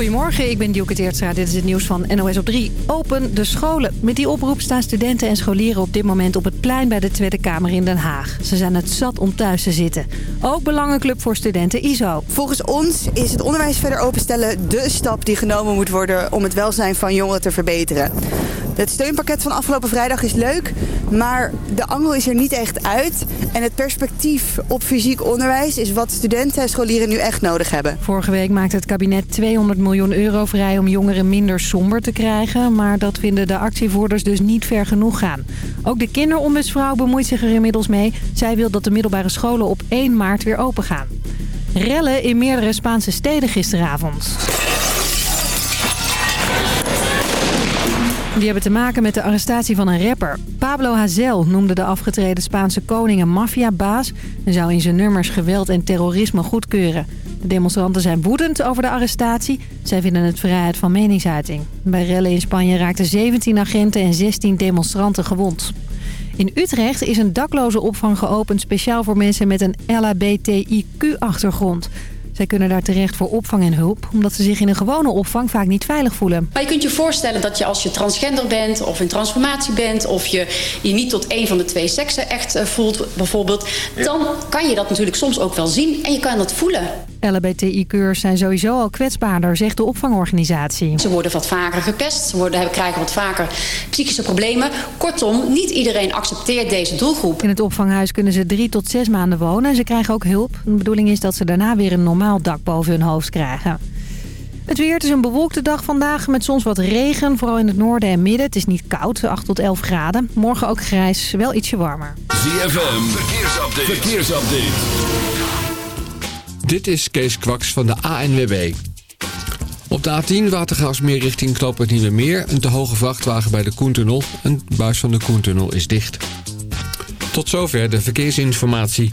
Goedemorgen, ik ben Dielke Teertstra. Dit is het nieuws van NOS op 3. Open de scholen. Met die oproep staan studenten en scholieren op dit moment op het plein bij de Tweede Kamer in Den Haag. Ze zijn het zat om thuis te zitten. Ook Belangenclub voor Studenten ISO. Volgens ons is het onderwijs verder openstellen de stap die genomen moet worden om het welzijn van jongeren te verbeteren. Het steunpakket van afgelopen vrijdag is leuk, maar de angel is er niet echt uit. En het perspectief op fysiek onderwijs is wat studenten en scholieren nu echt nodig hebben. Vorige week maakte het kabinet 200 miljoen euro vrij om jongeren minder somber te krijgen. Maar dat vinden de actievoerders dus niet ver genoeg gaan. Ook de kinderombudsvrouw bemoeit zich er inmiddels mee. Zij wil dat de middelbare scholen op 1 maart weer open gaan. Rellen in meerdere Spaanse steden gisteravond. Die hebben te maken met de arrestatie van een rapper. Pablo Hazel noemde de afgetreden Spaanse koning een maffiabaas... en zou in zijn nummers geweld en terrorisme goedkeuren. De demonstranten zijn woedend over de arrestatie. Zij vinden het vrijheid van meningsuiting. Bij rellen in Spanje raakten 17 agenten en 16 demonstranten gewond. In Utrecht is een dakloze opvang geopend speciaal voor mensen met een LHBTIQ-achtergrond. Zij kunnen daar terecht voor opvang en hulp... omdat ze zich in een gewone opvang vaak niet veilig voelen. Maar je kunt je voorstellen dat je als je transgender bent... of in transformatie bent... of je je niet tot een van de twee seksen echt eh, voelt bijvoorbeeld... dan kan je dat natuurlijk soms ook wel zien en je kan dat voelen. LHBTI-keurs zijn sowieso al kwetsbaarder, zegt de opvangorganisatie. Ze worden wat vaker gepest, ze worden, krijgen wat vaker psychische problemen. Kortom, niet iedereen accepteert deze doelgroep. In het opvanghuis kunnen ze drie tot zes maanden wonen. Ze krijgen ook hulp. De bedoeling is dat ze daarna weer een normaal dak boven hun hoofd krijgen. Het weer, het is een bewolkte dag vandaag met soms wat regen. Vooral in het noorden en midden. Het is niet koud, 8 tot 11 graden. Morgen ook grijs, wel ietsje warmer. ZFM, verkeersupdate. Dit is Kees Kwaks van de ANWB. Op de A10 Watergaasmeer richting het Nieuwe Meer. Een te hoge vrachtwagen bij de Koentunnel. Een buis van de Koentunnel is dicht. Tot zover de verkeersinformatie.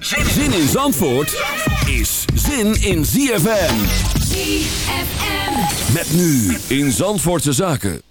Zin in Zandvoort is zin in ZFM. ZFM. Met nu in Zandvoortse Zaken.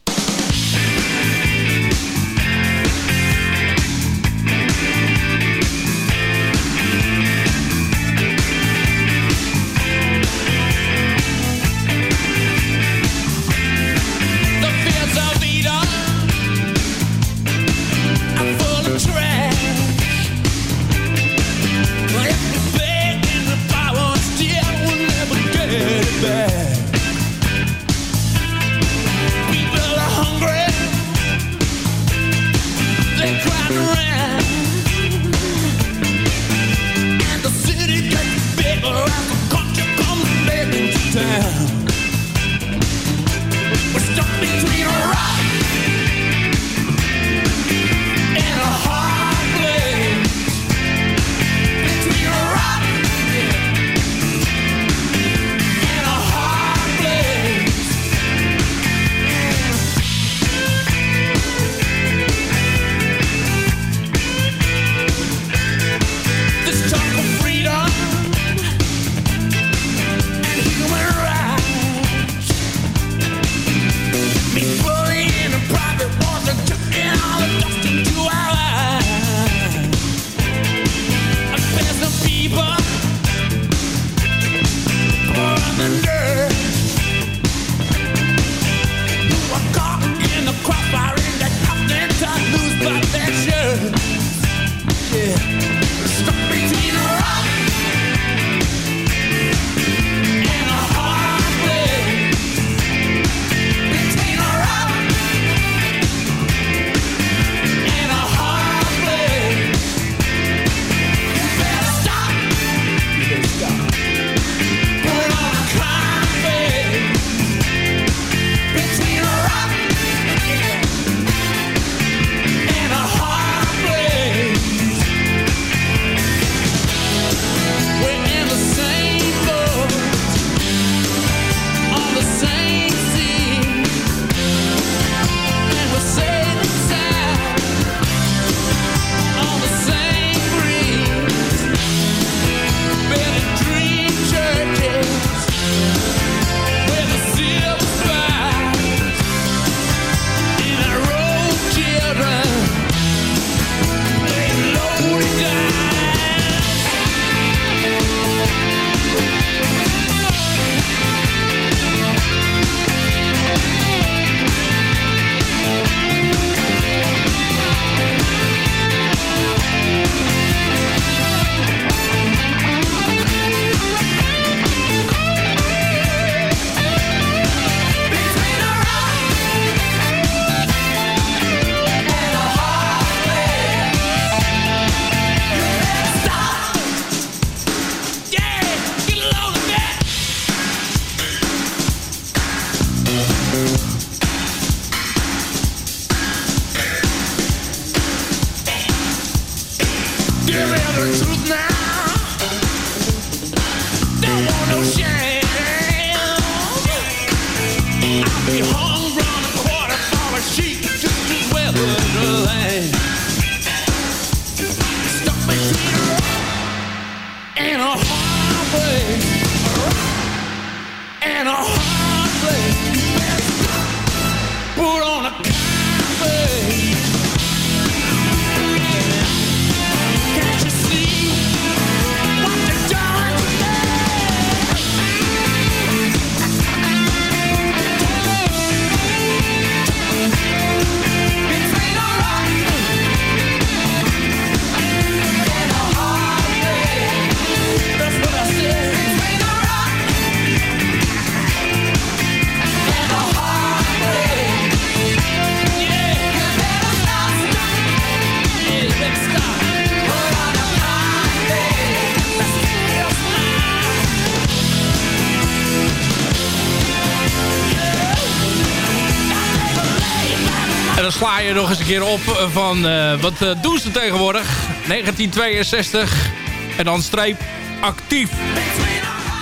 Nog eens een keer op van eh, wat eh, doen ze tegenwoordig? 1962 en dan streep actief.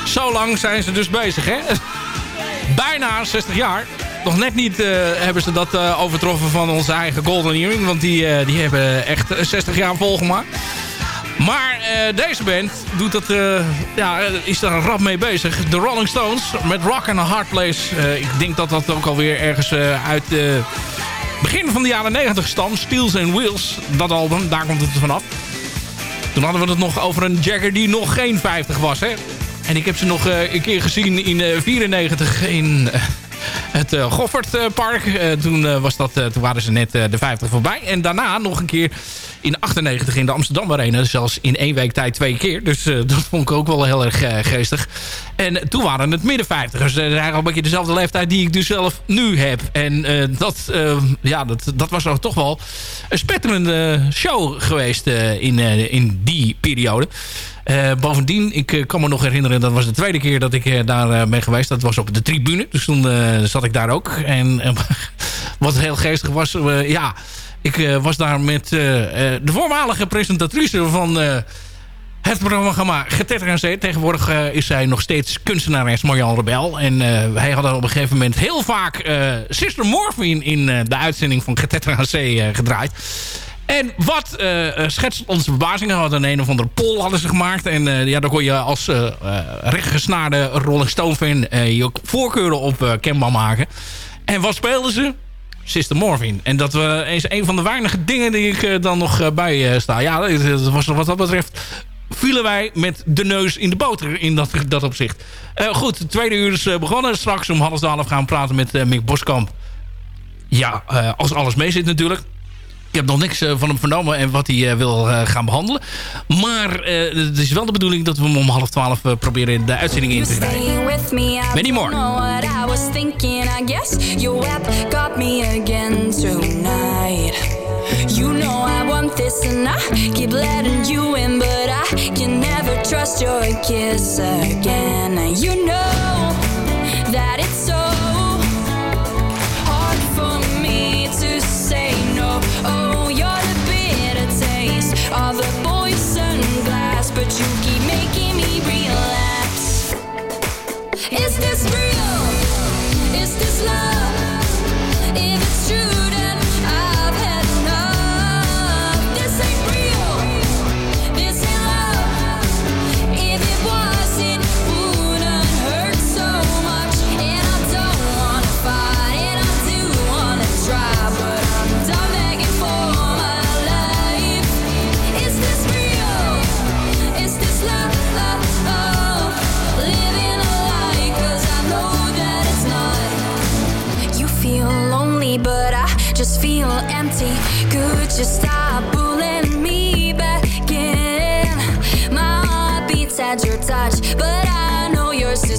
Zo lang zijn ze dus bezig, hè? Bijna 60 jaar. Nog net niet eh, hebben ze dat eh, overtroffen van onze eigen Golden Earring. Want die, eh, die hebben echt 60 jaar volgemaakt. Maar eh, deze band doet dat, eh, ja, eh, is daar rap mee bezig. De Rolling Stones met Rock and a Hard Place. Eh, ik denk dat dat ook alweer ergens eh, uit de begin van de jaren 90 stamt. Steels and Wheels, dat album, daar komt het vanaf. Toen hadden we het nog over een Jagger die nog geen 50 was. Hè? En ik heb ze nog eh, een keer gezien in 1994 in eh, het Goffertpark. Eh, toen, eh, was dat, eh, toen waren ze net eh, de 50 voorbij. En daarna nog een keer in 98 in de Amsterdam Arena. Zelfs in één week tijd twee keer. Dus eh, dat vond ik ook wel heel erg eh, geestig. En toen waren het midden 50ers. Dus dat is eigenlijk een beetje dezelfde leeftijd die ik dus zelf nu heb. En eh, dat, eh, ja, dat, dat was toch wel een spetterende show geweest eh, in, eh, in die periode. Eh, bovendien, ik eh, kan me nog herinneren... dat was de tweede keer dat ik eh, daar eh, ben geweest. Dat was op de tribune. Dus toen eh, zat ik daar ook. En eh, wat heel geestig was... eh, ja, ik eh, was daar met eh, eh, de voormalige presentatrice van... het programma Getetter en Zee. Tegenwoordig is zij nog steeds kunstenares Marjan Rebel. En eh, wij hadden op een gegeven moment heel vaak Sister Morphine in de uitzending van Getetter aan Zee gedraaid. En wat schetst onze verbazing. Hadden een of andere poll hadden ze gemaakt. En ja, daar kon je als eh, rechtgesnaarde Rolling Stone fan je voorkeuren op kenbaar maken. En wat speelden ze? Sister Morphine. En dat is een van de weinige dingen die ik eh, dan nog eh, bij eh, sta. Ja, dat, was wat dat betreft vielen wij met de neus in de boter in dat, dat opzicht. Goed, de tweede uur is begonnen. Straks om half twaalf gaan we praten met Mick Boskamp. Ja, als alles mee zit natuurlijk. Ik heb nog niks van hem vernomen en wat hij wil gaan behandelen. Maar het is wel de bedoeling dat we hem om half twaalf proberen de uitzending in te krijgen. Staying with was thinking. I guess your app got me again tonight. You know I want this and I keep letting you in, but I can never trust your kiss again. You know that it's so hard for me to say no. Oh, you're the bitter taste of the poison glass, but you keep making me relapse. Is this real?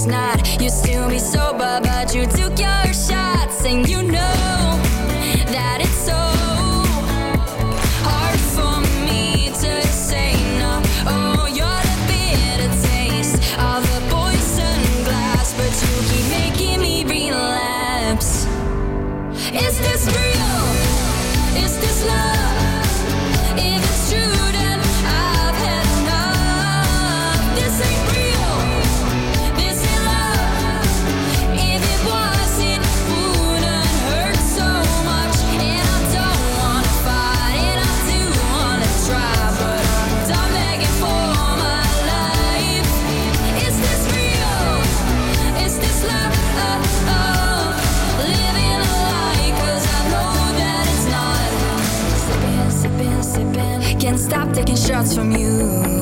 Not. You still be sober, but you took your shots, and you shots from you.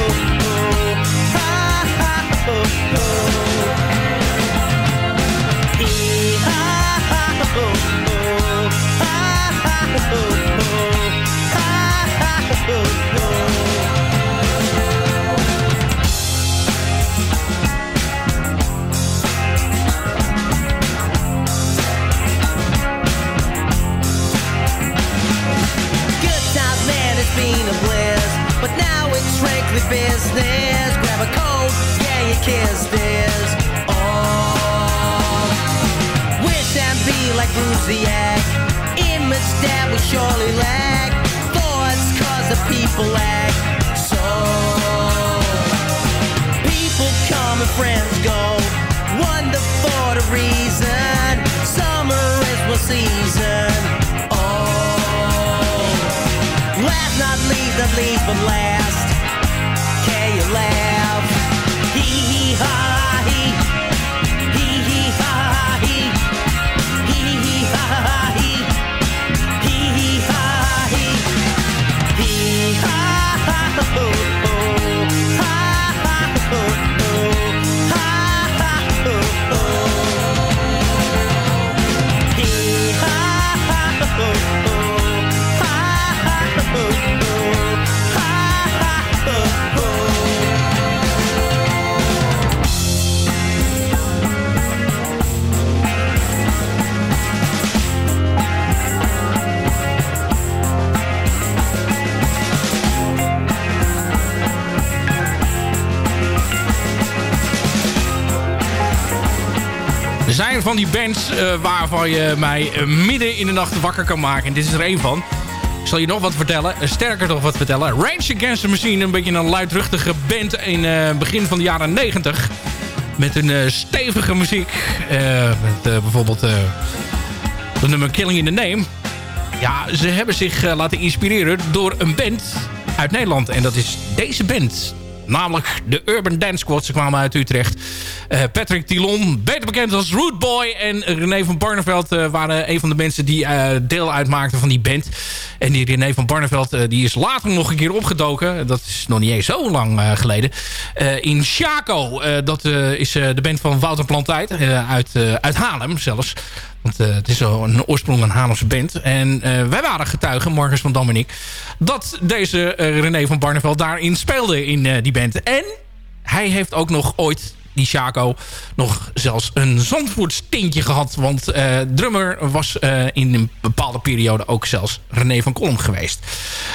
Oh. business. Grab a coat, yeah, you kiss this. Oh, wish and be like Bruciak. Image that we surely lack. Thoughts cause the people lack. So, people come and friends go. Wonderful the reason. Summer is my season. Oh, last not least, not least, but last you live? Hee hee ha hee. van die bands eh, waarvan je mij eh, midden in de nacht wakker kan maken. En dit is er één van. Ik zal je nog wat vertellen. Eh, sterker nog wat vertellen. Rage Against the Machine, een beetje een luidruchtige band in het begin van de jaren 90. Met een stevige muziek. met bijvoorbeeld de nummer Killing in the Name. Ja, ze hebben zich laten inspireren door een band uit Nederland. En dat is deze band namelijk de Urban Dance Squad. Ze kwamen uit Utrecht. Eh, Patrick Tilon, beter bekend als Rootboy en René van Barneveld... Eh, waren een van de mensen die eh, deel uitmaakten van die band. En die René van Barneveld die is later nog een keer opgedoken. Dat is nog niet eens zo lang geleden. in Chaco, dat is de band van Wouter Plantijd uit, uit zelfs. Want eh, het is een oorsprong een Haarlemse band. En eh, wij waren getuigen, Marcus van Dam en ik... dat deze eh, René van Barneveld daarin speelde in die band. En hij heeft ook nog ooit die Chaco nog zelfs een Zandvoorts tintje gehad. Want drummer was in een bepaalde periode ook zelfs René van Kolm geweest.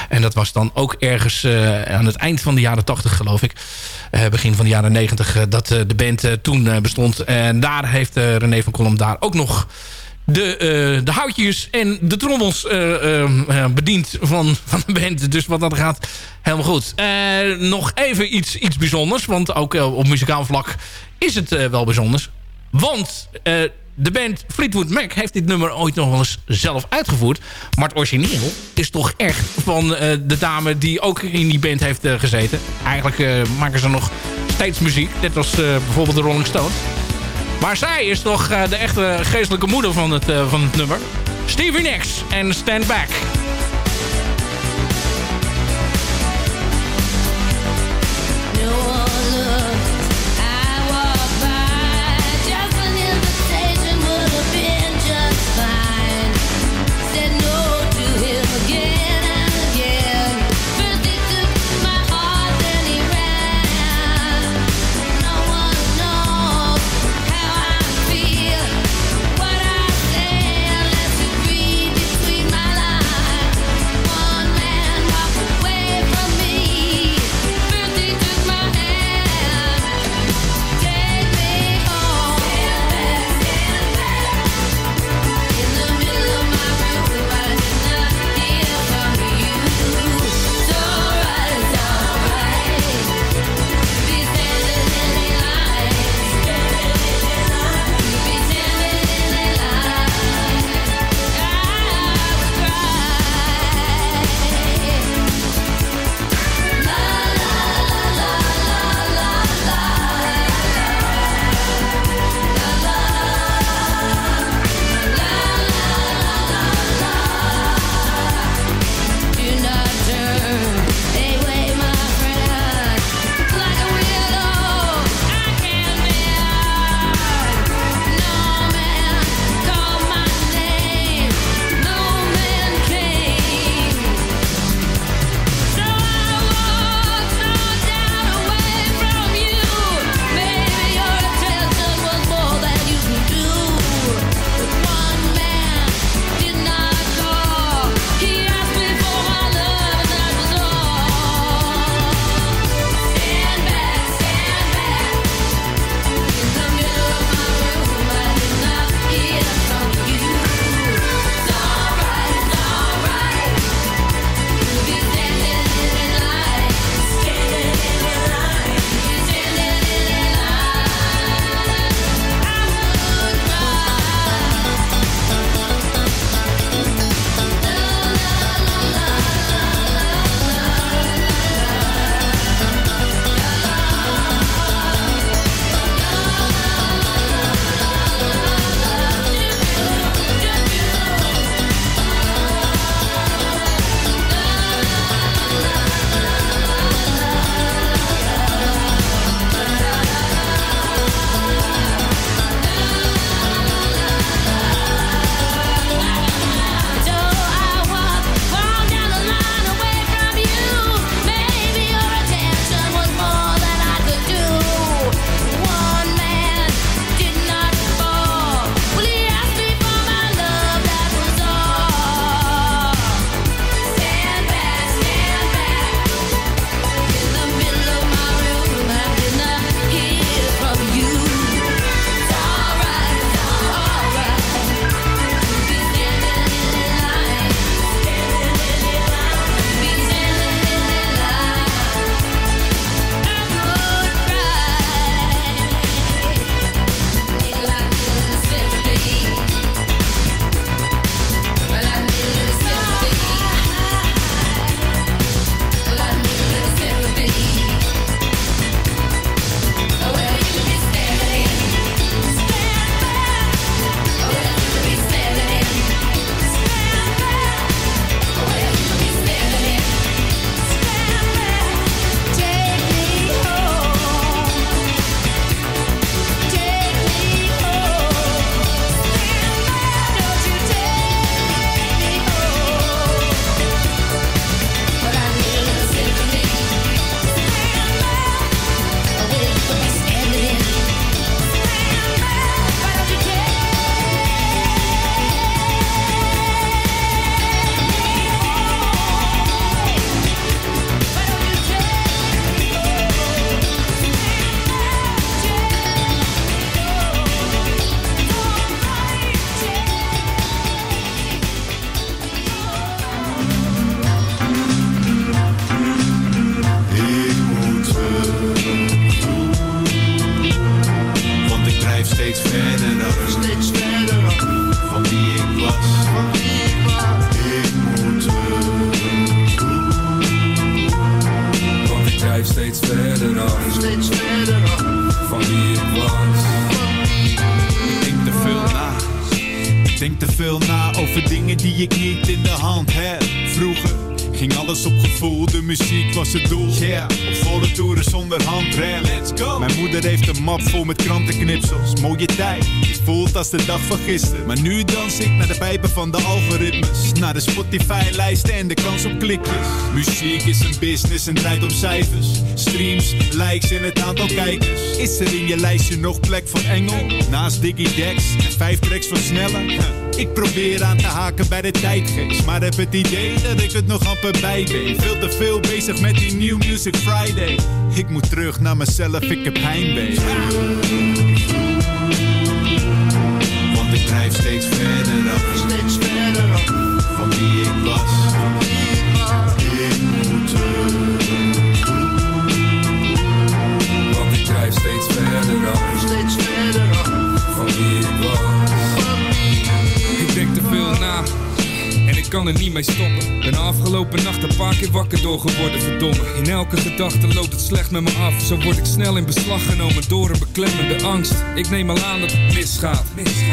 En dat was dan ook ergens aan het eind van de jaren 80 geloof ik. Begin van de jaren 90 eh, dat de band toen bestond. En daar heeft René van Kolm daar ook nog de, eh, de houtjes en de trommels eh, eh, bediend van, van de band. Dus wat dat gaat, helemaal goed. Nog even iets, iets bijzonders. Want ook op muzikaal vlak is het wel bijzonders. Want de band Fleetwood Mac heeft dit nummer ooit nog wel eens zelf uitgevoerd. Maar het origineel is toch echt van de dame die ook in die band heeft gezeten. Eigenlijk maken ze nog steeds muziek. Net als bijvoorbeeld de Rolling Stones. Maar zij is toch eh, de echte geestelijke moeder van het, eh, van het nummer. Stevie Nicks en Stand Back. De dag van gisteren. Maar nu dans ik naar de pijpen van de algoritmes. Naar de Spotify-lijsten en de kans op klikjes. Muziek is een business en draait om cijfers. Streams, likes en het aantal kijkers. Is er in je lijstje nog plek voor Engel? Naast Diggy Dex en vijf tracks van Sneller? Huh. Ik probeer aan te haken bij de tijdgeest. Maar heb het idee dat ik het nog amper bij ben. Veel te veel bezig met die New Music Friday. Ik moet terug naar mezelf, ik heb heimwee. Er niet stoppen. Ben afgelopen nacht een paar keer wakker door geworden, verdomme. In elke gedachte loopt het slecht met me af. Zo word ik snel in beslag genomen door een beklemmende angst. Ik neem al aan dat het misgaat.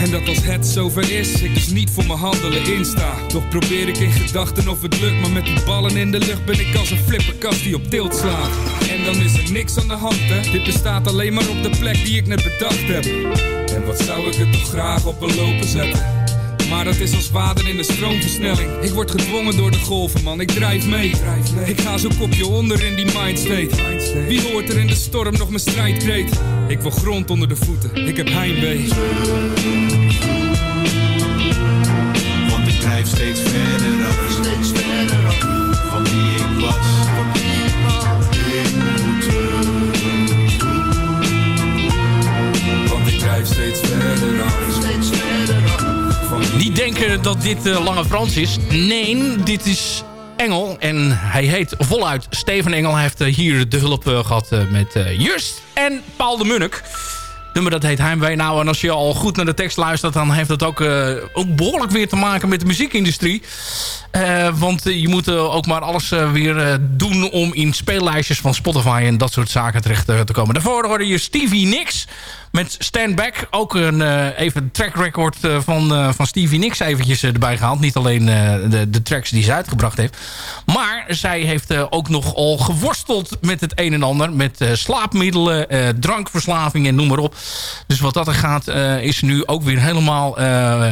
En dat als het zover is, ik dus niet voor mijn handelen insta. Toch probeer ik in gedachten of het lukt. Maar met die ballen in de lucht ben ik als een flipperkast die op tilt slaat. En dan is er niks aan de hand, hè. Dit bestaat alleen maar op de plek die ik net bedacht heb. En wat zou ik er toch graag op een lopen zetten? Maar dat is als water in de stroomversnelling. Ik word gedwongen door de golven, man. Ik drijf mee. Ik ga zo kopje onder in die mindstate. Wie hoort er in de storm nog mijn strijdkreet? Ik wil grond onder de voeten. Ik heb heimwee. Want ik drijf steeds verder af. Steeds verder dat dit eh, Lange Frans is. Nee, dit is Engel. En hij heet voluit Steven Engel. Hij heeft eh, hier de hulp eh, gehad eh, met Just en Paul de Munnik. Nummer dat heet Heimwee. Nou, en als je al goed naar de tekst luistert... dan heeft dat ook, eh, ook behoorlijk weer te maken met de muziekindustrie. Eh, want eh, je moet ook maar alles weer doen... om in speellijstjes van Spotify en dat soort zaken terecht te komen. Daarvoor hoorde je Stevie Nicks met Stand Back. Ook een even track record van, van Stevie Nicks eventjes erbij gehaald. Niet alleen de, de tracks die ze uitgebracht heeft. Maar zij heeft ook nogal geworsteld met het een en ander. Met slaapmiddelen, drankverslaving en noem maar op. Dus wat dat er gaat, eh, is nu ook weer helemaal, eh,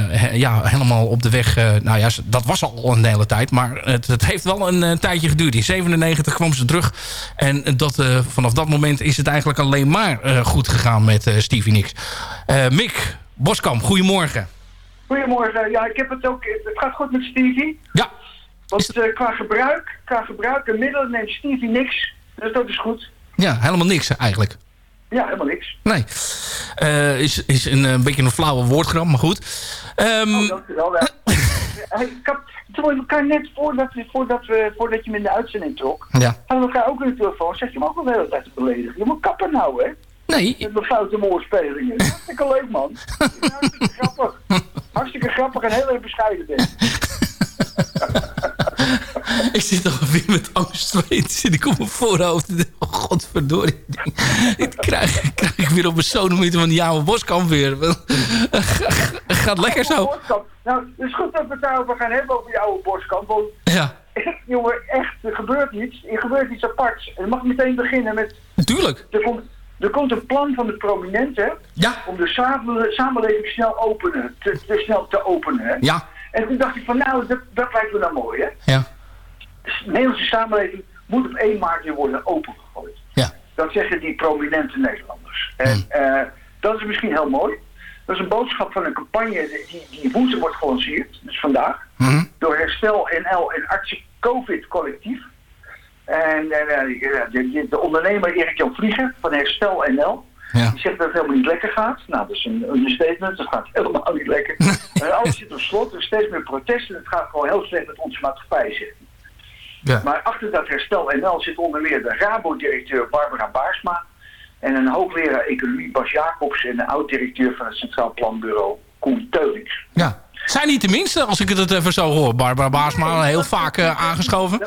he- ja, helemaal op de weg. eh, nou ja, dat was al een hele tijd. Maar het, het heeft wel een tijdje geduurd. In 97 kwam ze terug. En dat, vanaf dat moment is het eigenlijk alleen maar goed gegaan met Stevie Nicks. Mick Boskamp, goedemorgen. Goedemorgen. Ja, ik heb het ook. Het gaat goed met Stevie. Ja. Want qua gebruik, qua gebruik en middelen neemt Stevie niks. Dus dat is goed. Ja, helemaal niks eigenlijk. Ja, helemaal niks. Nee. Eh, is, is een, eh, beetje een flauwe woordgrap, maar goed. Ehm, Oh, dankjewel. Ja. Hey, ik had, toen we elkaar net voordat, we, voordat, we, voordat je me in de uitzending trok, Ja. hadden we elkaar ook in de telefoon. Zeg je hem ook al de hele tijd te beledigen. Je moet kappen nou, hè? Nee. Met mijn foute woordspelingen. Hartstikke leuk, man. Hartstikke grappig. Hartstikke grappig en heel erg bescheiden ben. ik zit alweer met angst zweet. Zit ik op mijn voorhoofd. Oh, godverdorie. Dit krijg, krijg ik weer op mijn sonomieten van die oude boskamp weer. Gaat lekker zo. Nou, het is goed dat we het daarover gaan hebben, over die oude borstkant. Want Ja. jongen, echt, er gebeurt iets. Er gebeurt iets aparts. En mag meteen beginnen met... Natuurlijk. Er komt, er komt een plan van de prominenten Ja. om de samenle- samenleving snel, openen, te, te snel te openen. Hè? Ja. En toen dacht ik van, nou, dat, dat lijkt me nou mooi, hè? Ja. De Nederlandse samenleving moet op 1 maart weer worden opengegooid. Ja. Dat zeggen die prominente Nederlanders. En eh, dat is misschien heel mooi. Dat is een boodschap van een campagne die, die woensdag wordt gelanceerd, dus vandaag, Mhm. door Herstel NL en Artsen COVID Collectief. En eh, de, de, de ondernemer Erik-Jan Vlieger van Herstel NL, Ja. die zegt dat het helemaal niet lekker gaat. Nou, dat is een understatement, dat gaat helemaal niet lekker. en alles zit op slot, er is steeds meer protesten, het gaat gewoon heel slecht met onze maatschappij, zegt hij. Ja. Maar achter dat herstel NL zit onder meer de Rabo-directeur Barbara Baarsma en een hoogleraar economie Bas Jacobs en een oud-directeur van het Centraal Planbureau Koen Teulings. Ja. Zijn niet de minste, als ik het even zo hoor. Barbara Baasma, heel vaak eh, aangeschoven.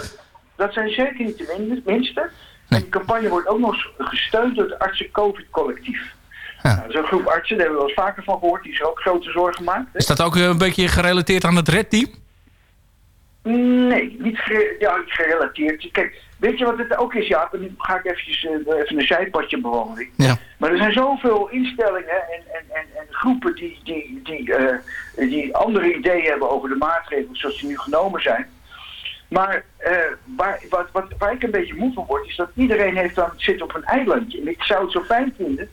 Dat zijn zeker niet de min- minste. En die campagne wordt ook nog gesteund door het artsen COVID collectief. Nou, een groep artsen, daar hebben we wel eens vaker van gehoord. Die zich ook grote zorgen maakt. hè. Is dat ook eh, een beetje gerelateerd aan het Red Team? Nee, niet gere- ja, niet gerelateerd. Kijk, weet je wat het ook is, Jaap? En nu ga ik eventjes, eh, even een zijpadje bewandelen. Ja. Maar er zijn zoveel instellingen en, en, en, en groepen die, die, die, eh, die andere ideeën hebben over de maatregelen zoals die nu genomen zijn. Maar eh, waar, wat, wat, waar ik een beetje moe van word, is dat iedereen heeft dan, zit op een eilandje. En ik zou het zo fijn vinden,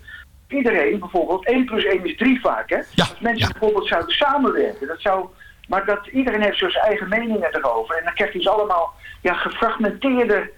iedereen bijvoorbeeld, 1 plus 1 is 3 vaak, hè? Als mensen bijvoorbeeld zouden samenwerken, dat zou... Maar dat iedereen heeft zo zijn eigen meningen erover. En dan krijg je dus allemaal ja, gefragmenteerde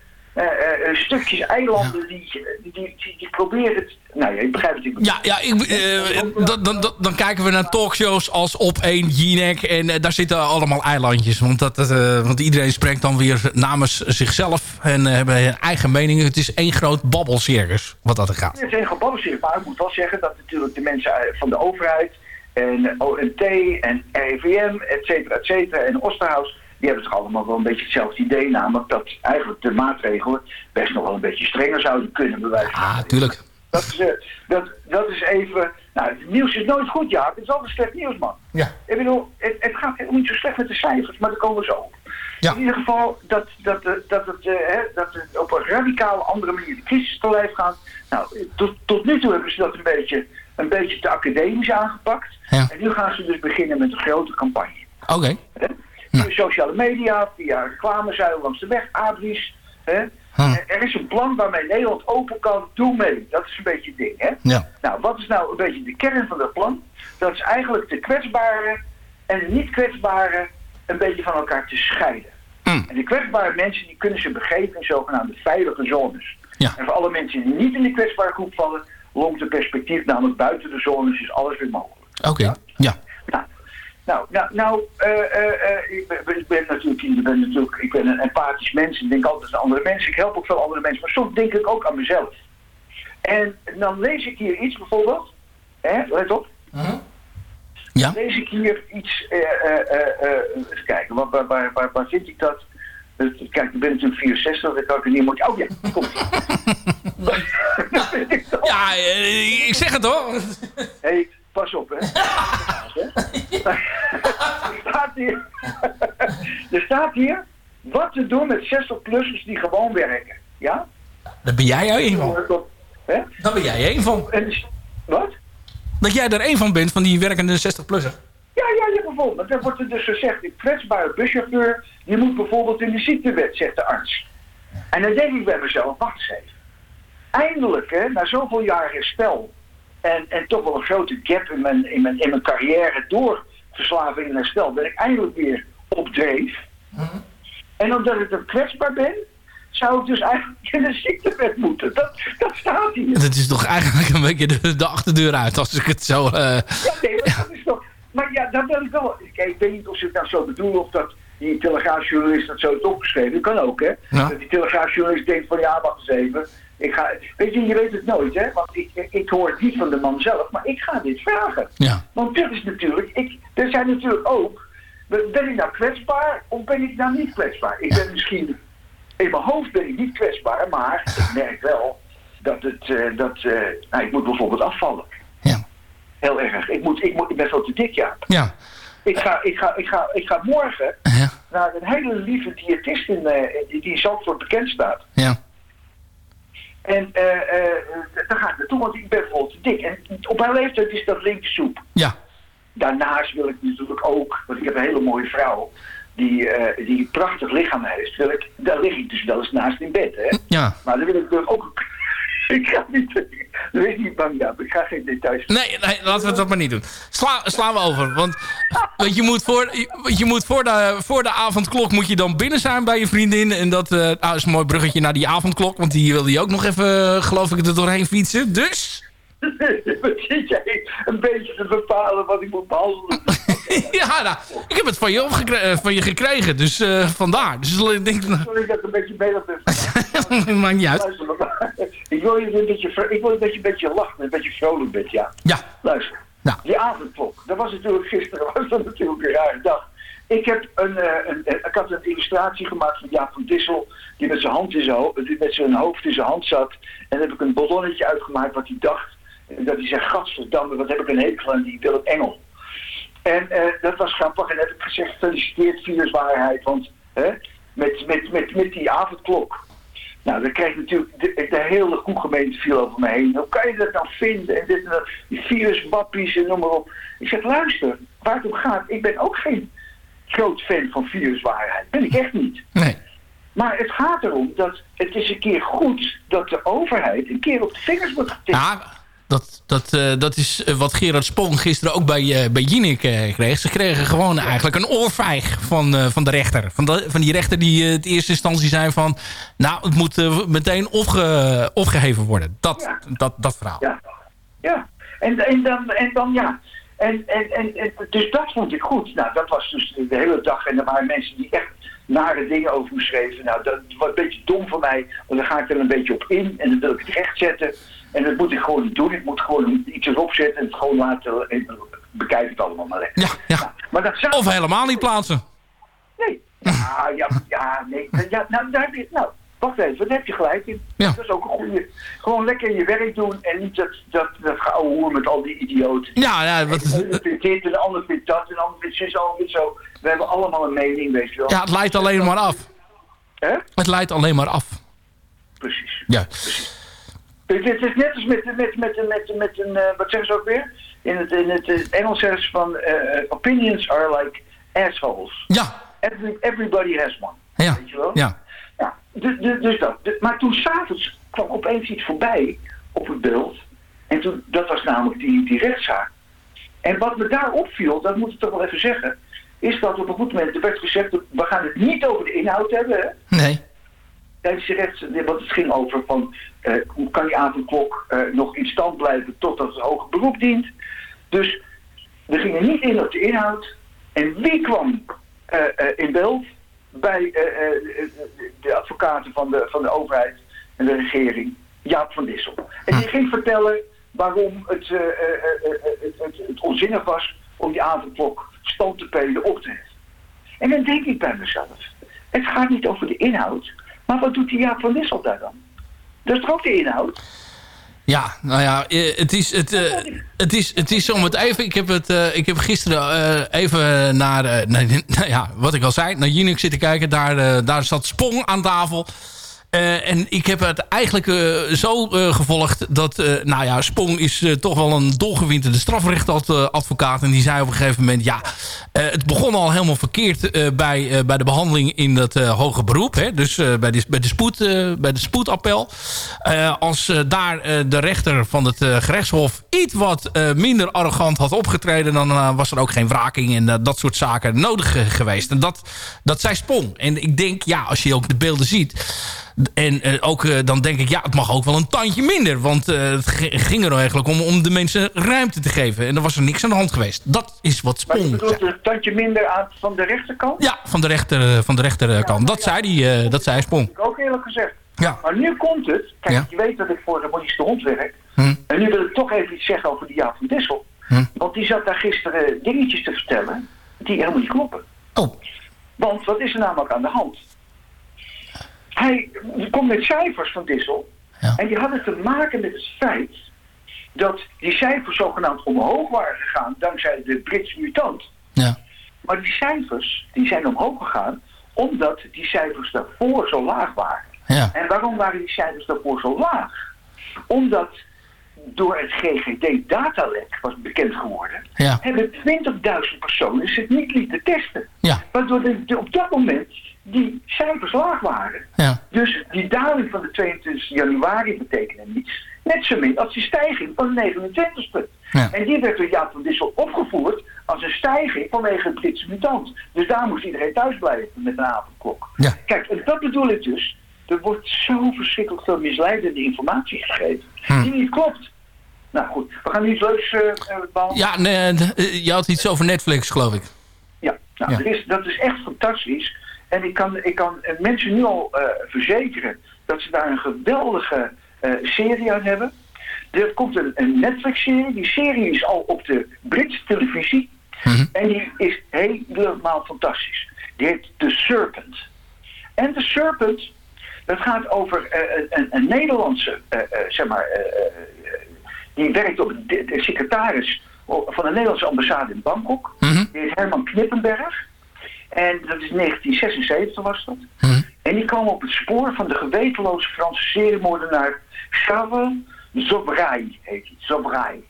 stukjes eilanden die, die, die, die, die proberen het... Nou ja, je begrijpt het. Ik Ja, ja ik, eh, dan, dan, dan, kijken we naar talkshows als Op 1, Jinek. En eh, daar zitten allemaal eilandjes. Want, dat, eh, want iedereen spreekt dan weer namens zichzelf. En eh, hebben eigen mening. Het is één groot babbelcircus wat dat er gaat. Het is een gebalanceerd, maar ik moet wel zeggen dat natuurlijk de mensen eh, van de overheid en ONT en RIVM, et cetera, et cetera, en Osterhaus, die hebben toch allemaal wel een beetje hetzelfde idee, namelijk dat eigenlijk de maatregelen best nog wel een beetje strenger zouden kunnen bewijzen. Ah, tuurlijk. Dat is, eh, dat, dat is even... Nou, het nieuws is nooit goed, ja. Het is altijd slecht nieuws, man. Ja. Ik bedoel, het, het gaat helemaal niet zo slecht met de cijfers, maar daar komen we zo op. Ja. In ieder geval dat, dat, dat, dat, het, eh, hè, dat het op een radicale andere manier de crisis te lijf gaat. Nou, tot, tot nu toe hebben ze dat een beetje, een beetje te academisch aangepakt. En nu gaan ze dus beginnen met een grote campagne. Oké. Via sociale media, via reclamezuilen langs de weg, abris. Hè? Eh, Er is een plan waarmee Nederland open kan. Doe mee. Dat is een beetje het ding. Hè? Ja. Nou, wat is nou een beetje de kern van dat plan? Dat is eigenlijk de kwetsbare en de niet kwetsbare een beetje van elkaar te scheiden. En de kwetsbare mensen die kunnen ze begeven in zogenaamde veilige zones. En voor alle mensen die niet in de kwetsbare groep vallen, longt het perspectief namelijk buiten de zones is alles weer mogelijk. Oké. Ja. Nou, nou, nou eh, eh, eh, ik, ben, ik ben natuurlijk, ik ben natuurlijk, ik ben een empathisch mens. Ik denk altijd aan andere mensen. Ik help ook veel andere mensen. Maar soms denk ik ook aan mezelf. En dan lees ik hier iets bijvoorbeeld. Hè, let op. Ja. Lees ik hier iets, eh, eh, eh, eh, even kijken, waar, waar, waar, waar, waar vind ik dat? Kijk, ik ben natuurlijk 64, dat kan ik er niet moeten... Oh ja, komt Ja, ik zeg het hoor. Hé, hey, pas op, hè. er, staat hier, er staat hier wat te doen met 60-plussers die gewoon werken. Ja? Daar ben jij er één van. Hè? Daar ben jij één van. En is- wat? Dat jij er één van bent van die werkende 60-plusser. Ja, ja, ja, bijvoorbeeld. Dan wordt er dus gezegd, een kwetsbare buschauffeur, die moet bijvoorbeeld in de ziektewet, zegt de arts. En dan denk ik bij mezelf, wacht eens even. Eindelijk, hè, na zoveel jaar herstel en, en toch wel een grote gap in mijn, in, mijn, in mijn carrière door verslaving en herstel, ben ik eindelijk weer op dreef. En omdat ik dan kwetsbaar ben, zou ik dus eigenlijk in de ziektewet moeten. Dat, dat staat hier. Dat is toch eigenlijk een beetje de, de achterdeur uit als ik het zo... eh, Ja, nee, maar dat is toch... Maar ja, dat wil ik wel... Kijk, ik weet niet of ze het nou zo bedoelen of dat die telegraafjournalist dat zo heeft opgeschreven. Dat kan ook, hè? Ja. Dat die telegraafjournalist denkt van, ja, wacht eens even. Ik ga... Weet je, je weet het nooit, hè? Want ik, ik, hoor het niet van de man zelf, maar ik ga dit vragen. Ja. Want dit is natuurlijk... Ik, er zijn natuurlijk ook... Ben ik nou kwetsbaar of ben ik nou niet kwetsbaar? Ik ben misschien... In mijn hoofd ben ik niet kwetsbaar, maar ik merk wel dat het... eh, dat, eh, nou, ik moet bijvoorbeeld afvallen. Heel erg. Ik, moet, ik, moet, ik ben veel te dik, ja. Ja. Ik ga, ik ga, ik ga, ik ga morgen naar een hele lieve diëtist in, eh, die, in Zandvoort bekend staat. Ja. En eh, eh, daar ga ik naartoe, want ik ben bijvoorbeeld te dik. En op mijn leeftijd is dat linkersoep. Ja. Daarnaast wil ik natuurlijk ook, want ik heb een hele mooie vrouw die, die een prachtig lichaam heeft. Wil ik, daar lig ik dus wel eens naast in bed, hè. Ja. Maar dan wil ik dus ook... ik ga niet... Wees niet bang, ja. Ik ga geen details... Nee, nee, laten we dat maar niet doen. Sla, slaan we over. Want, want je moet, voor, je moet voor, de, voor de avondklok moet je dan binnen zijn bij je vriendin. En dat eh, nou, is een mooi bruggetje naar die avondklok. Want die wilde je ook nog even, eh, geloof ik, er doorheen fietsen. Dus... Wat zit jij een beetje te bepalen wat ik moet behandelen? ja, nou, ik heb het van je, eh, van je gekregen. Dus eh, vandaar. Dus ik denk... Sorry dat ik een beetje bezig ben. Maakt niet uit. Luister, maar- ik wil je een beetje, ik wil dat je een beetje lacht en een beetje vrolijk bent, ja. Ja. Luister, die avondklok, dat was natuurlijk gisteren, was dat natuurlijk een rare dag. Ik, heb een, eh, een, ik had een illustratie gemaakt van Jaap van Dissel, die met zijn, hand in zijn, ho- die met zijn hoofd in zijn hand zat. En heb ik een ballonnetje uitgemaakt wat hij dacht. En dat hij zei, gadverdamme, wat heb ik een hekel aan die Willem Engel. En eh, dat was grappig. En heb ik gezegd, gefeliciteerd viruswaarheid. Want hè, met, met, met, met die avondklok. Nou, dan kreeg natuurlijk, de, de hele koegemeente viel over me heen. Hoe kan je dat nou vinden? En dit en dat, die viruswappies en noem maar op. Ik zeg, luister, waar het om gaat, ik ben ook geen groot fan van viruswaarheid. Ben ik echt niet. Nee. Maar het gaat erom dat het is een keer goed dat de overheid een keer op de vingers wordt getikt. Ja, dat, dat, eh, dat is eh, wat Gerard Spong gisteren ook bij, eh bij Jinek kreeg. Ze kregen gewoon eigenlijk een oorvijg van, van de rechter. Van, de, van die rechter die in eerste instantie zei van... nou, het moet meteen opge, opgeheven worden. Dat, dat, dat verhaal. Ja, ja. En, en, dan, en dan ja. En, en, en, en, dus dat vond ik goed. Nou, dat was dus de hele dag. En er waren mensen die echt nare dingen over me schreven. Nou, dat was een beetje dom van mij. Want dan ga ik er een beetje op in. En dan wil ik het recht zetten. En dat moet ik gewoon niet doen. Ik moet gewoon iets erop zetten. En het gewoon laten... En bekijk het allemaal maar lekker. Ja, ja. Maar dat zou... Of helemaal niet plaatsen. Nee. Ja, ja, ja, nee. Ja, nou, daar heb je, nou, wacht even, daar heb je gelijk in. Ja. Dat is ook een goede. Gewoon lekker je werk doen en niet dat, dat, dat geouwehoer met al die idioten. Ja, ja. Wat, De ene vindt dit en de ander vindt dat en de ander vindt zus, ander vindt zo. We hebben allemaal een mening, weet je wel. ja, het leidt alleen maar af. Hè? Het leidt alleen maar af. Precies. Ja. Het, het is net als met, met, met, met, met een, eh, wat zeggen ze ook weer? In het, in het, eh, Engels zeggen ze van, eh, opinions are like assholes. Ja. Every, everybody has one. Ja. Weet je wel? Ja. Ja, dus, dus, dus dat. Maar toen s'avonds kwam opeens iets voorbij op het beeld. En toen, dat was namelijk die, die rechtszaak. En wat me daar opviel, dat moet ik toch wel even zeggen, is dat op een goed moment er werd gezegd, we gaan het niet over de inhoud hebben. Hè? Nee. Tijdens de rechts, want het ging over van, hoe kan die avondklok eh, nog in stand blijven totdat het hoger beroep dient. Dus we gingen niet in op de inhoud. En wie kwam eh, eh, in beeld bij eh, eh, de- advocaten van de, van de overheid en de regering? Jaap van Dissel. En die ging vertellen waarom het, eh, eh, eh, eh, het, het, het onzinnig was om die avondklok stand te pelen op te heffen. En dan denk ik bij mezelf, het gaat niet over de inhoud, maar wat doet die Jaap van Dissel daar dan? Dat is toch de inhoud? Ja, nou ja, eh, het is, het, eh, het is, het is om het even... Ik heb, het, eh, ik heb gisteren even naar, nou ja, wat ik al zei, naar Jinek zitten kijken. Daar, daar zat Spong aan tafel. Eh, en ik heb het eigenlijk eh, zo eh, gevolgd dat, nou ja, Spong is toch wel een dolgewinterde strafrechtadvocaat. En die zei op een gegeven moment, ja, het begon al helemaal verkeerd bij, bij de behandeling in dat hoge beroep. Hè? Dus bij, de, bij, de spoed, bij de spoedappel. Als daar de rechter van het gerechtshof iets wat minder arrogant had opgetreden... dan was er ook geen wraking en dat soort zaken nodig geweest. En dat, dat zei Spong. En ik denk, ja, als je ook de beelden ziet... En eh, ook eh, dan denk ik, ja, het mag ook wel een tandje minder. Want eh, het ging er eigenlijk om om de mensen ruimte te geven. En er was er niks aan de hand geweest. Dat is wat Maar je Spong bedoelt een tandje minder aan van de rechterkant? Ja, van de, rechter, van de rechterkant. Dat zei, die, dat zei Spong. ik ook eerlijk gezegd. Ja. Maar nu komt het. Kijk, Ja. je weet dat ik voor de de Hond werk. Hm. En nu wil ik toch even iets zeggen over die Jaap van Dissel. Hm. Want die zat daar gisteren dingetjes te vertellen die helemaal niet kloppen. Oh. Want wat is er namelijk aan de hand? Hij komt met cijfers van Dissel. En die hadden te maken met het feit dat die cijfers zogenaamd omhoog waren gegaan dankzij de Britse mutant. Ja. Maar die cijfers die zijn omhoog gegaan omdat die cijfers daarvoor zo laag waren. Ja. En waarom waren die cijfers daarvoor zo laag? Omdat door het GGD-datalek was bekend geworden, Ja. hebben 20.000 personen zich niet lieten testen. Ja. Waardoor de, de- op dat moment die cijfers laag waren. Ja. Dus die daling van de 22 januari betekende niets. Net zo min als die stijging van de 29ste. Ja. En die werd door Jaap van Dissel opgevoerd als een stijging vanwege het Britse mutant. Dus daar moest iedereen thuis blijven met een avondklok. Ja. Kijk, en dat bedoel ik dus. Er wordt zo verschrikkelijk veel misleidende informatie gegeven. Hm. Die niet klopt. Nou goed, we gaan nu iets leuks eh, behandelen. Ja, nee, eh, je had iets over Netflix, geloof ik. Ja, nou, Ja. Er is, dat is echt fantastisch. En ik kan, ik kan mensen nu al eh, verzekeren dat ze daar een geweldige eh, serie aan hebben. Er komt een, een Netflix-serie. Die serie is al op de Britse televisie. En die is helemaal fantastisch. Die heet The Serpent. En The Serpent, dat gaat over eh, een, een Nederlandse, zeg maar, die werkt op de, de secretaris van de Nederlandse ambassade in Bangkok. Die heet Herman Knippenberg. En dat is 1976 was dat. En die komen op het spoor van de gewetenloze Franse seriemoordenaar Charles Zobrai, heet hij. Zobrai.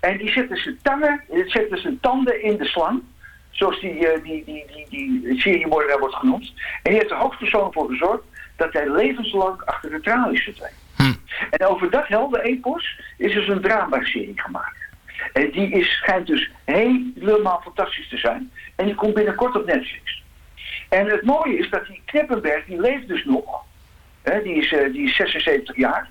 En die zetten zijn tangen, die zetten zijn tanden in de slang. Zoals die, eh, die, die, die, die seriemoordenaar wordt genoemd. En die heeft er hoofdpersoon voor gezorgd dat hij levenslang achter de tralies verdween. En over dat heldenepos is dus een drama-serie gemaakt. En die is, schijnt dus helemaal fantastisch te zijn. En die komt binnenkort op Netflix. En het mooie is dat die Knippenberg, die leeft dus nog. Hè, die, is, eh, die is 76 jaar.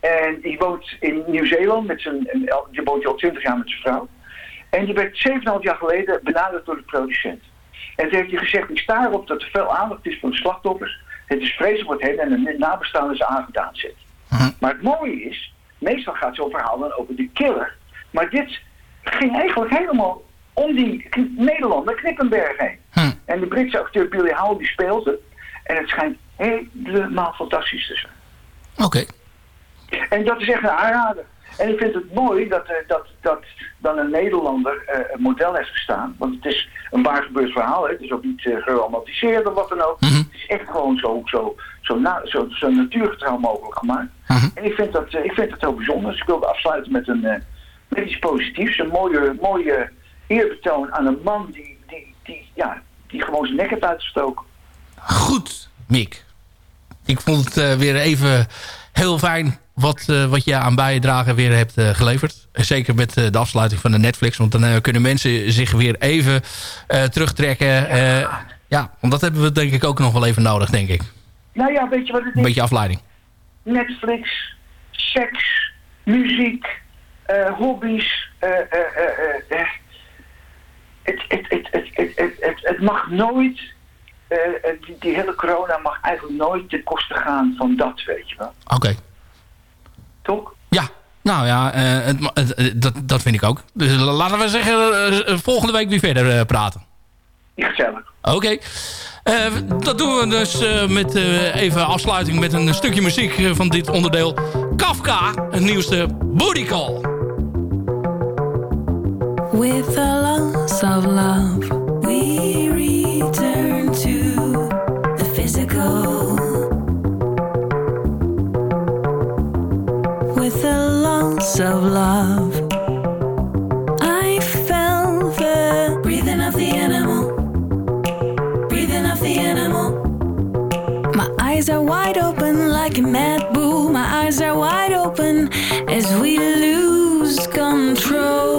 En die woont in Nieuw-Zeeland met zijn, die woont al 20 jaar met zijn vrouw. En die werd 7,5 jaar geleden benaderd door de producent. En toen heeft hij gezegd, ik sta erop dat er veel aandacht is voor de slachtoffers. Het is vreselijk wat hen en de nabestaanden ze aangedaan zit. Maar het mooie is, meestal gaat zo'n verhaal dan over de killer. Maar dit ging eigenlijk helemaal om die Nederlander Knippenberg heen. En de Britse acteur Billy Howell die speelt het. En het schijnt helemaal fantastisch te zijn. Oké. En dat is echt een aanrader. En ik vind het mooi dat, eh, dat, dat dan een Nederlander eh, een model heeft gestaan. Want het is een waar gebeurd verhaal. Hè. Het is ook niet eh, geromantiseerd of wat dan ook. Het is echt gewoon zo, zo, zo, na, zo, zo natuurgetrouw mogelijk gemaakt. En ik vind, dat, ik vind dat heel bijzonder. Dus ik wilde afsluiten met, een, met iets positiefs. Een mooie, mooie eerbetoon aan een man die, die, die, ja, die gewoon zijn nek heeft uitgestoken. Goed, Mick. Ik vond het eh, weer even heel fijn wat, eh, wat je aan bijdrage weer hebt eh, geleverd. Zeker met de afsluiting van de Netflix. Want dan kunnen mensen zich weer even terugtrekken. Eh, ja, want dat hebben we denk ik ook nog wel even nodig, denk ik. Nou ja, weet je wat het Een is? beetje afleiding. Netflix, seks, muziek, hobby's. eh, eh, eh, eh, eh. Het, het, het, het, het, het, het, het mag nooit, eh, eh, die, die hele corona mag eigenlijk nooit ten koste gaan van dat, weet je wel. Oké. Toch? Ja, nou ja, eh, het, dat, dat vind ik ook. Dus laten we zeggen, volgende week weer verder praten. Gezellig. Oké. Dat doen we dus eh, met eh, even afsluiting met een stukje muziek eh, van dit onderdeel. Kafka, het nieuwste Booty. With the loss of love, we return to the physical. With the loss of love, eyes are wide open like a mad bull. My eyes are wide open as we lose control.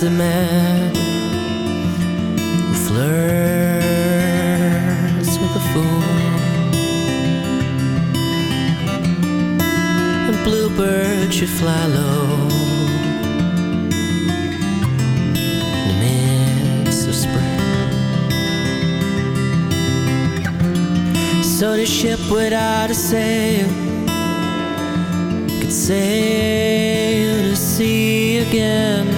The man who flirts with a fool. A bluebird should fly low. So the ship without a sail could sail to sea again.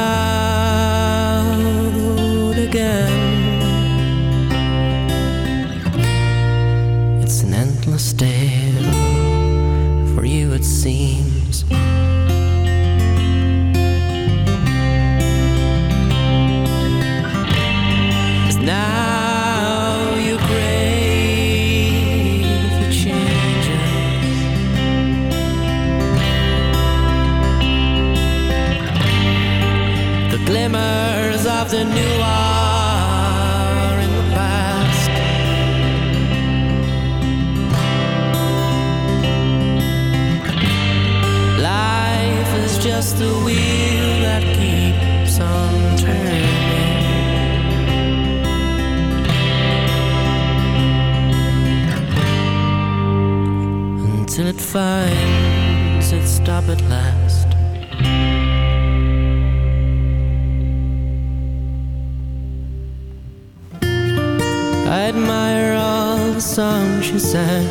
the songs she sang,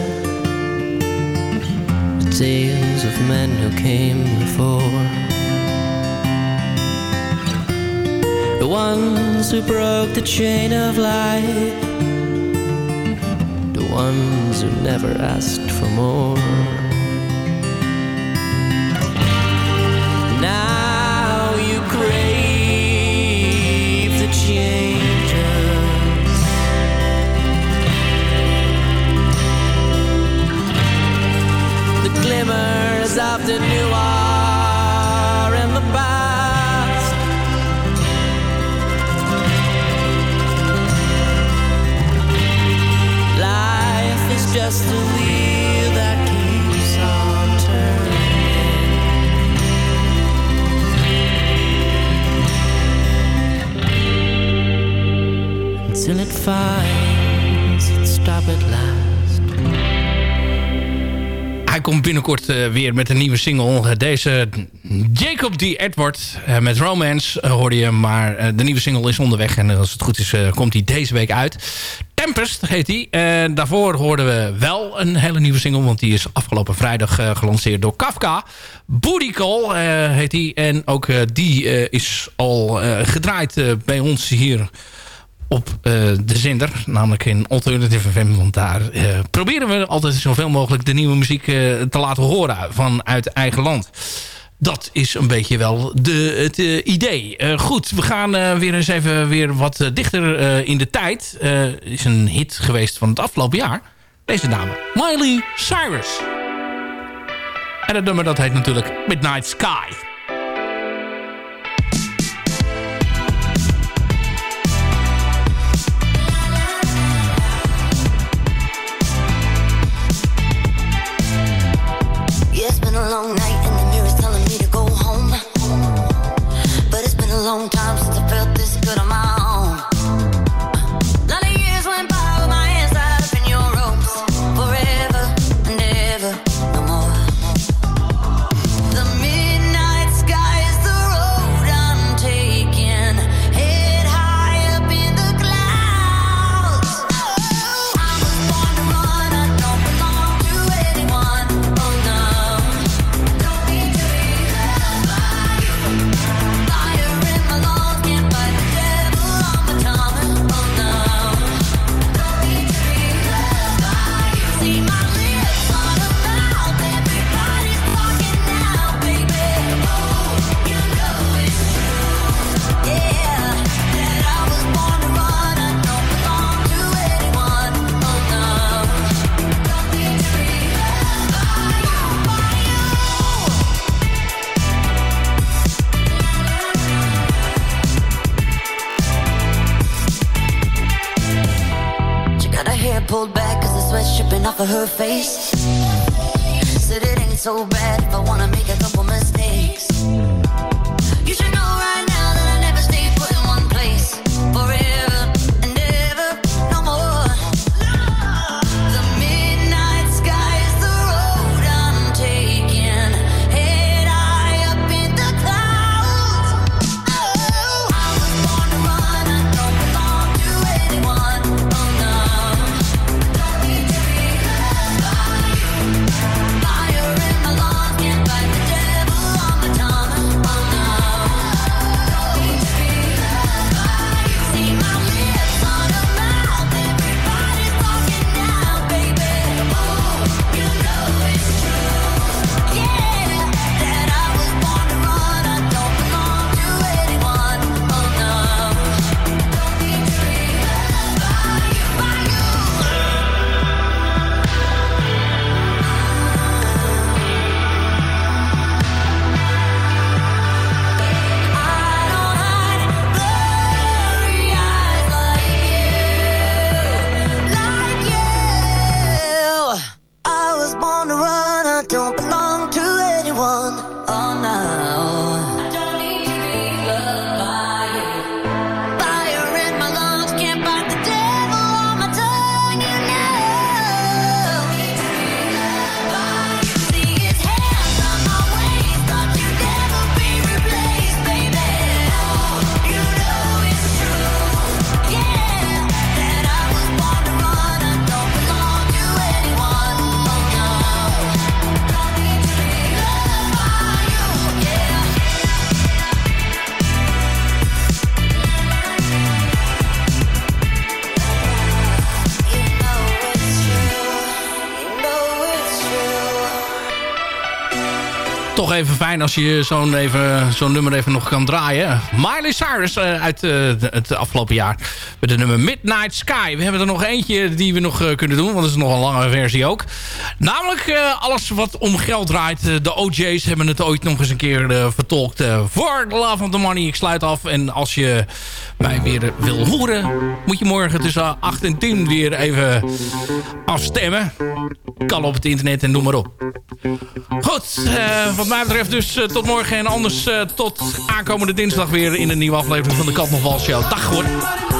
the tales of men who came before, the ones who broke the chain of life. The ones who never asked for more. Glimmers of the new are in the past. Life is just a wheel that keeps on turning until it finds Hij komt binnenkort eh, weer met een nieuwe single. Deze Jacob D. Edward eh, met Romance eh, hoorde je. Maar de nieuwe single is onderweg. En als het goed is, komt die deze week uit. Tempest heet die. En daarvoor hoorden we wel een hele nieuwe single. Want die is afgelopen vrijdag gelanceerd door Kafka. Booty Call heet die. En ook die is al gedraaid bij ons hier op eh, de zender. Namelijk in Alternative FM. Want daar eh, proberen we altijd zoveel mogelijk de nieuwe muziek eh, te laten horen vanuit eigen land. Dat is een beetje wel de, het idee. Goed, we gaan weer eens even weer wat dichter in de tijd. Is een hit geweest van het afgelopen jaar. Deze dame, Miley Cyrus. En het nummer dat heet natuurlijk Midnight Sky. als je zo'n zo'n nummer even nog kan draaien. Miley Cyrus eh, uit eh, het afgelopen jaar. Met de nummer Midnight Sky. We hebben er nog eentje die we nog eh, kunnen doen. Want dat is nog een lange versie ook. Namelijk alles wat om geld draait. de OJ's hebben het ooit nog eens een keer vertolkt. voor de Love of the Money. Ik sluit af. En als je mij weer wil horen. Moet je morgen tussen 8 en 10 weer even afstemmen. Kan op het internet en noem maar op. Goed. wat mij betreft dus dus eh, tot morgen en anders eh, tot aankomende dinsdag weer in een nieuwe aflevering van de Kat Show. Dag hoor.